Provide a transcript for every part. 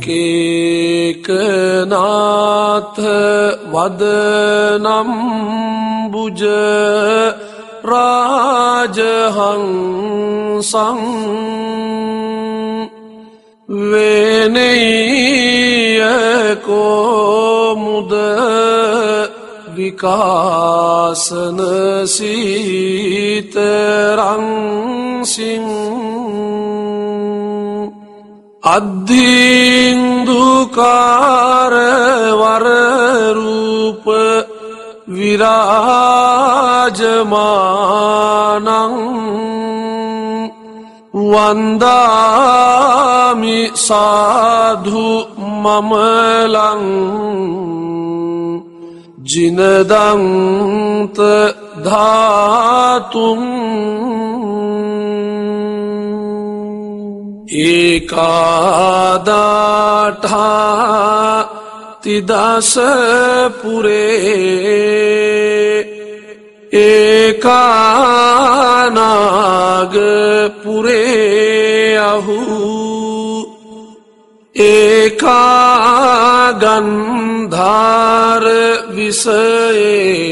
ලෝකේකනාත වදනම් බුජ රාජහංසං වෙනෙයකෝමුද විකාසන සීතරංසිං අද්ධින්දුකාරවරරූප විරාජමානං වන්දාමි සාධු මමලං ජිනදංත ධාතුන් ඒකාදාටා තිදසපුරේ ඒකානාගපුරේ අහු ඒකාගන්ධාර විසයේ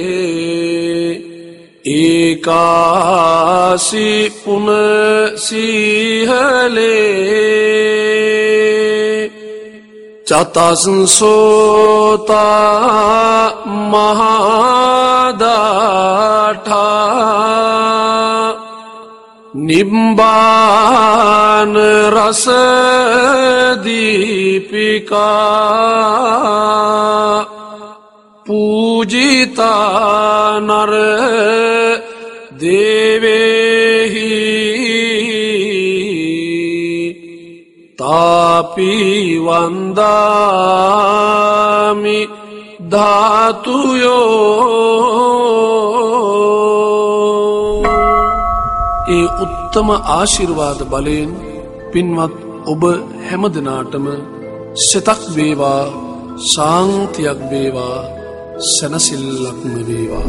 निकासी पुन सी चाता संसोता महादाठा। निम्बान रस दीपिका। पूजिता नर තාපිවන්දාමි ධාතුයෝ ඒ උත්තම ආශිර්වාද බලයෙන් පින්වත් ඔබ හැමදනාටම සෙතක් වේවා ශාන්තියක් වේවා සැනසිල්ලක්ම වේවා.